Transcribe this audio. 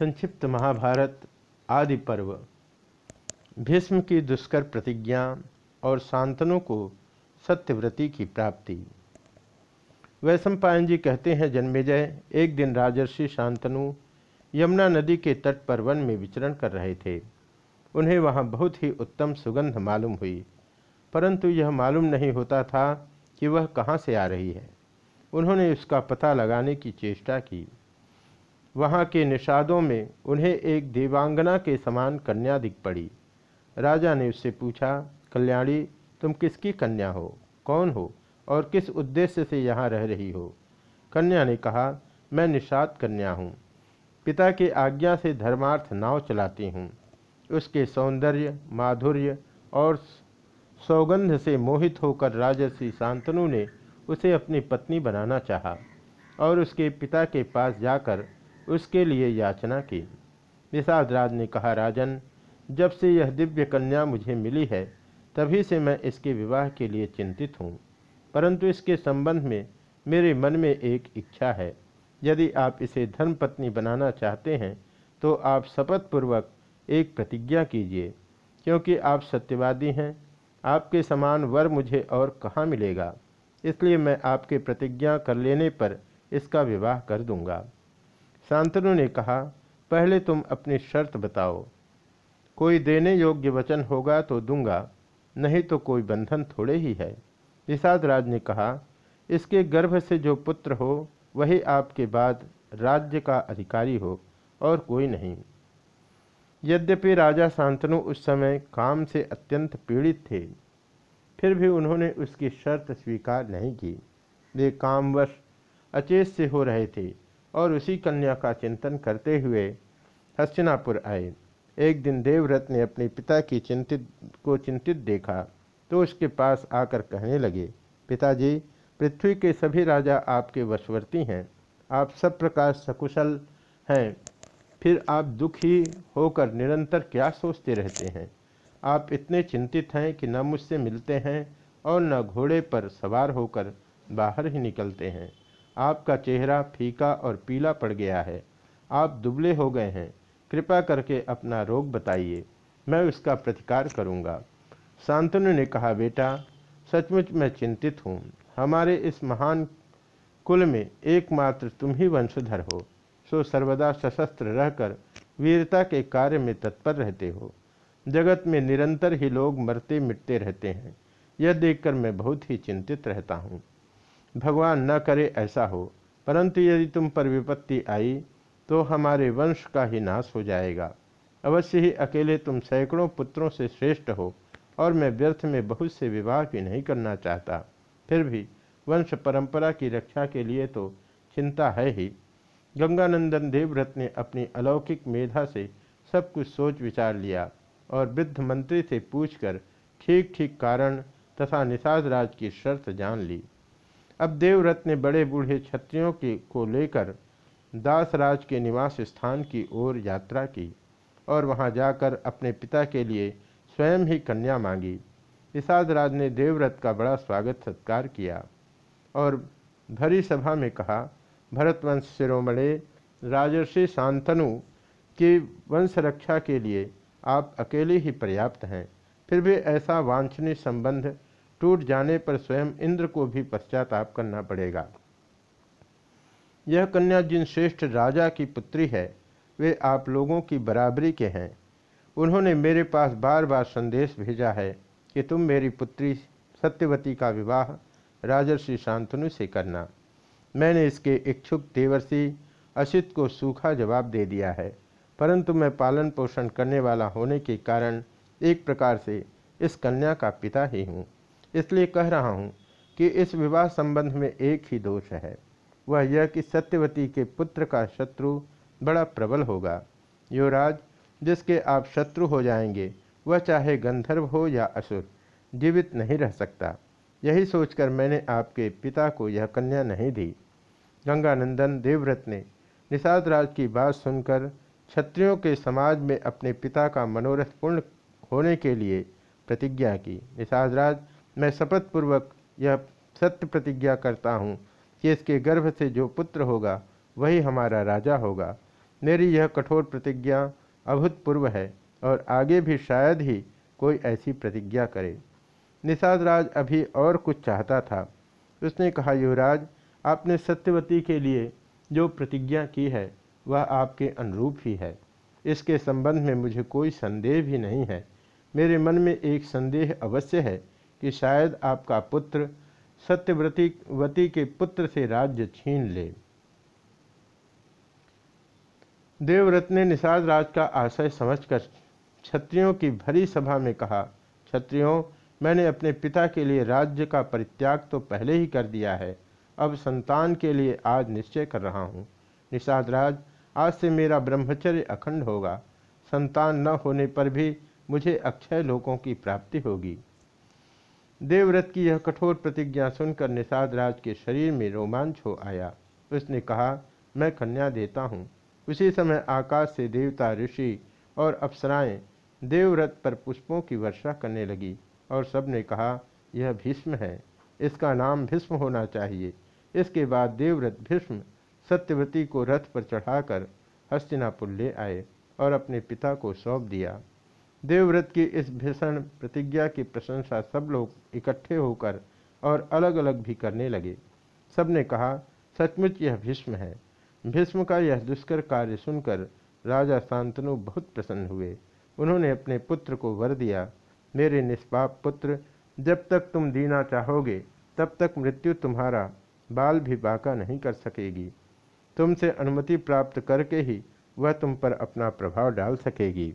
संक्षिप्त महाभारत आदि पर्व। भीष्म की दुष्कर प्रतिज्ञा और शांतनु को सत्यव्रति की प्राप्ति। वैशंपायन जी कहते हैं, जन्मेजय, एक दिन राजर्षि शांतनु यमुना नदी के तट पर वन में विचरण कर रहे थे। उन्हें वहाँ बहुत ही उत्तम सुगंध मालूम हुई, परंतु यह मालूम नहीं होता था कि वह कहाँ से आ रही है। उन्होंने उसका पता लगाने की चेष्टा की। वहाँ के निषादों में उन्हें एक देवांगना के समान कन्या दिख पड़ी। राजा ने उससे पूछा, कल्याणी, तुम किसकी कन्या हो? कौन हो? और किस उद्देश्य से यहाँ रह रही हो? कन्या ने कहा, मैं निषाद कन्या हूँ। पिता की आज्ञा से धर्मार्थ नाव चलाती हूँ। उसके सौंदर्य, माधुर्य और सौगंध से मोहित होकर राजर्षि शांतनु ने उसे अपनी पत्नी बनाना चाहा और उसके पिता के पास जाकर उसके लिए याचना की। निषाद राज ने कहा, राजन, जब से यह दिव्य कन्या मुझे मिली है, तभी से मैं इसके विवाह के लिए चिंतित हूँ। परंतु इसके संबंध में मेरे मन में एक इच्छा है। यदि आप इसे धर्मपत्नी बनाना चाहते हैं तो आप शपथपूर्वक एक प्रतिज्ञा कीजिए, क्योंकि आप सत्यवादी हैं। आपके समान वर मुझे और कहाँ मिलेगा? इसलिए मैं आपके प्रतिज्ञा कर लेने पर इसका विवाह कर दूँगा। शांतनु ने कहा, पहले तुम अपनी शर्त बताओ। कोई देने योग्य वचन होगा तो दूँगा, नहीं तो कोई बंधन थोड़े ही है। निषाद राज ने कहा, इसके गर्भ से जो पुत्र हो, वही आपके बाद राज्य का अधिकारी हो और कोई नहीं। यद्यपि राजा शांतनु उस समय काम से अत्यंत पीड़ित थे, फिर भी उन्होंने उसकी शर्त स्वीकार नहीं की। वे कामवश अचेत से हो रहे थे। और उसी कन्या का चिंतन करते हुए हस्तिनापुर आए। एक दिन देवव्रत ने अपने पिता की चिंतित, को चिंतित देखा तो उसके पास आकर कहने लगे, पिताजी, पृथ्वी के सभी राजा आपके वशवर्ती हैं। आप सब प्रकार सकुशल हैं। फिर आप दुखी होकर निरंतर क्या सोचते रहते हैं? आप इतने चिंतित हैं कि न मुझसे मिलते हैं और न घोड़े पर सवार होकर बाहर ही निकलते हैं। आपका चेहरा फीका और पीला पड़ गया है। आप दुबले हो गए हैं। कृपा करके अपना रोग बताइए। मैं उसका प्रतिकार करूँगा। शांतनु ने कहा, बेटा, सचमुच मैं चिंतित हूँ। हमारे इस महान कुल में एकमात्र तुम ही वंशधर हो। सो सर्वदा सशस्त्र रहकर वीरता के कार्य में तत्पर रहते हो। जगत में निरंतर ही लोग मरते मिटते रहते हैं। यह देखकर मैं बहुत ही चिंतित रहता हूँ। भगवान न करे ऐसा हो, परंतु यदि तुम पर विपत्ति आई तो हमारे वंश का ही नाश हो जाएगा। अवश्य ही अकेले तुम सैकड़ों पुत्रों से श्रेष्ठ हो, और मैं व्यर्थ में बहुत से विवाह भी नहीं करना चाहता। फिर भी वंश परंपरा की रक्षा के लिए तो चिंता है ही। गंगानंदन देवव्रत ने अपनी अलौकिक मेधा से सब कुछ सोच विचार लिया, और वृद्ध मंत्री से पूछकर ठीक ठीक कारण तथा निषाद राज की शर्त जान ली। अब देवव्रत ने बड़े बूढ़े क्षत्रियों के को लेकर दासराज के निवास स्थान की ओर यात्रा की और वहाँ जाकर अपने पिता के लिए स्वयं ही कन्या मांगी। राज ने देवव्रत का बड़ा स्वागत सत्कार किया और भरी सभा में कहा, भरतवंश शिरोमणे, राजर्षि शांतनु की वंश रक्षा के लिए आप अकेले ही पर्याप्त हैं। फिर भी ऐसा वांछनीय संबंध टूट जाने पर स्वयं इंद्र को भी पश्चाताप करना पड़ेगा। यह कन्या जिन श्रेष्ठ राजा की पुत्री है, वे आप लोगों की बराबरी के हैं। उन्होंने मेरे पास बार बार संदेश भेजा है कि तुम मेरी पुत्री सत्यवती का विवाह राजर्षि शांतनु से करना। मैंने इसके इच्छुक देवर्षि असित को सूखा जवाब दे दिया है, परंतु मैं पालन पोषण करने वाला होने के कारण एक प्रकार से इस कन्या का पिता ही हूँ। इसलिए कह रहा हूँ कि इस विवाह संबंध में एक ही दोष है। वह यह कि सत्यवती के पुत्र का शत्रु बड़ा प्रबल होगा। युवराज, जिसके आप शत्रु हो जाएँगे, वह चाहे गंधर्व हो या असुर, जीवित नहीं रह सकता। यही सोचकर मैंने आपके पिता को यह कन्या नहीं दी। गंगानंदन देवव्रत ने निषाद राज की बात सुनकर क्षत्रियों के समाज में अपने पिता का मनोरथ पूर्ण होने के लिए प्रतिज्ञा की। निषाद राज मैं शपथपूर्वक यह सत्य प्रतिज्ञा करता हूँ कि इसके गर्भ से जो पुत्र होगा, वही हमारा राजा होगा। मेरी यह कठोर प्रतिज्ञा अभूतपूर्व है और आगे भी शायद ही कोई ऐसी प्रतिज्ञा करे। निषाद राज अभी और कुछ चाहता था। उसने कहा, युवराज, आपने सत्यवती के लिए जो प्रतिज्ञा की है, वह आपके अनुरूप ही है। इसके संबंध में मुझे कोई संदेह भी नहीं है। मेरे मन में एक संदेह अवश्य है कि शायद आपका पुत्र सत्यव्रती वती के पुत्र से राज्य छीन ले। देवव्रत ने निषाद राज का आशय समझकर क्षत्रियों की भरी सभा में कहा, क्षत्रियों, मैंने अपने पिता के लिए राज्य का परित्याग तो पहले ही कर दिया है। अब संतान के लिए आज निश्चय कर रहा हूँ। निषाद राज, आज से मेरा ब्रह्मचर्य अखंड होगा। संतान न होने पर भी मुझे अक्षय लोकों की प्राप्ति होगी। देवव्रत की यह कठोर प्रतिज्ञा सुनकर निषाद राज के शरीर में रोमांच हो आया। उसने कहा, मैं कन्या देता हूँ। उसी समय आकाश से देवता, ऋषि और अप्सराएँ देवव्रत पर पुष्पों की वर्षा करने लगी और सबने कहा, यह भीष्म है। इसका नाम भीष्म होना चाहिए। इसके बाद देवव्रत भीष्म सत्यवती को रथ पर चढ़ाकर हस्तिनापुर ले आए और अपने पिता को सौंप दिया। देवव्रत की इस भीषण प्रतिज्ञा की प्रशंसा सब लोग इकट्ठे होकर और अलग अलग भी करने लगे। सबने कहा, सचमुच यह भीष्म है। भीष्म का यह दुष्कर कार्य सुनकर राजा शांतनु बहुत प्रसन्न हुए। उन्होंने अपने पुत्र को वर दिया, मेरे निष्पाप पुत्र, जब तक तुम दीना चाहोगे, तब तक मृत्यु तुम्हारा बाल भी बाका नहीं कर सकेगी। तुमसे अनुमति प्राप्त करके ही वह तुम पर अपना प्रभाव डाल सकेगी।